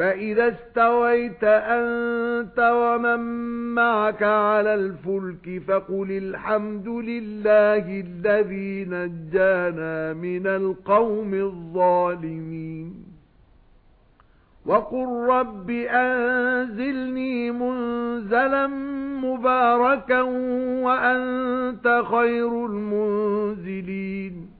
فَإِذَا اسْتَوَيْتَ أَنْتَ وَمَن مَّعَكَ عَلَى الْفُلْكِ فَقُلِ الْحَمْدُ لِلَّهِ الَّذِي نَجَّانَا مِنَ الْقَوْمِ الظَّالِمِينَ. وَقُل رَّبِّ أَنزِلْنِي مُنزَلًا مُبَارَكًا وَأَنتَ خَيْرُ الْمُنزِلِينَ.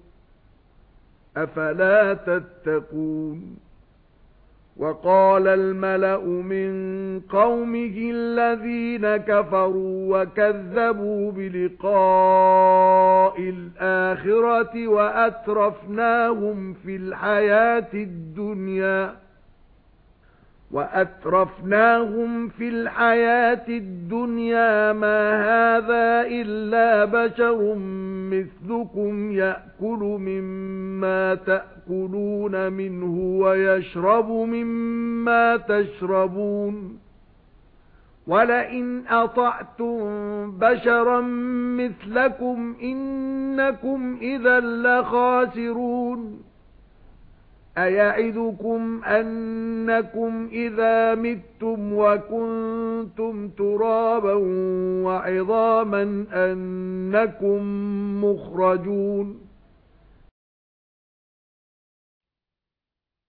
أَفَلَا تَتَّقُونَ وَقَالَ الْمَلَأُ مِنْ قَوْمِهِ الَّذِينَ كَفَرُوا وَكَذَّبُوا بِلِقَاءِ الْآخِرَةِ وَأَتْرَفْنَاهُمْ فِي الْحَيَاةِ الدُّنْيَا وَأَتْرَفْنَاهُمْ فِي الْحَيَاةِ الدُّنْيَا مَا هَذَا إِلَّا بَشَرٌ مِثْلُكُمْ يَأْكُلُ مِمَّا تَأْكُلُونَ مِنْهُ وَيَشْرَبُ مِمَّا تَشْرَبُونَ وَلَئِنْ أَطَعْتُمْ بَشَرًا مِثْلَكُمْ إِنَّكُمْ إِذًا لَخَاسِرُونَ أَيَعِدُكُمْ أَنَّكُمْ إِذَا مِتُّمْ وَكُنتُمْ تُرَابًا وَعِظَامًا أَنَّكُمْ مُخْرَجُونَ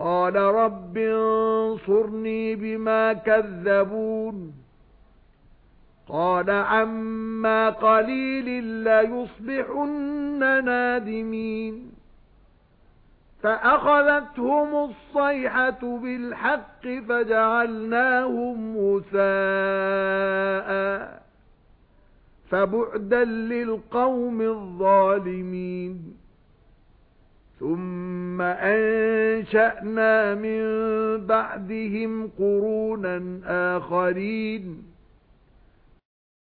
قَالَ رَبِّ انصُرْنِي بِمَا كَذَّبُونِ. قَالَ عَمَّا قَلِيلٍ لَّيُصْبِحُنَّ نَادِمِينَ. فَأَخَذَتْهُمُ الصَّيْحَةُ بِالْحَقِّ فَجَعَلْنَاهُمْ غُثَاءً فَبُعْدًا لِلْقَوْمِ الظَّالِمِينَ. ثُمَّ أَنشَأْنَا مِن بَعْدِهِمْ قُرُونًا آخَرِينَ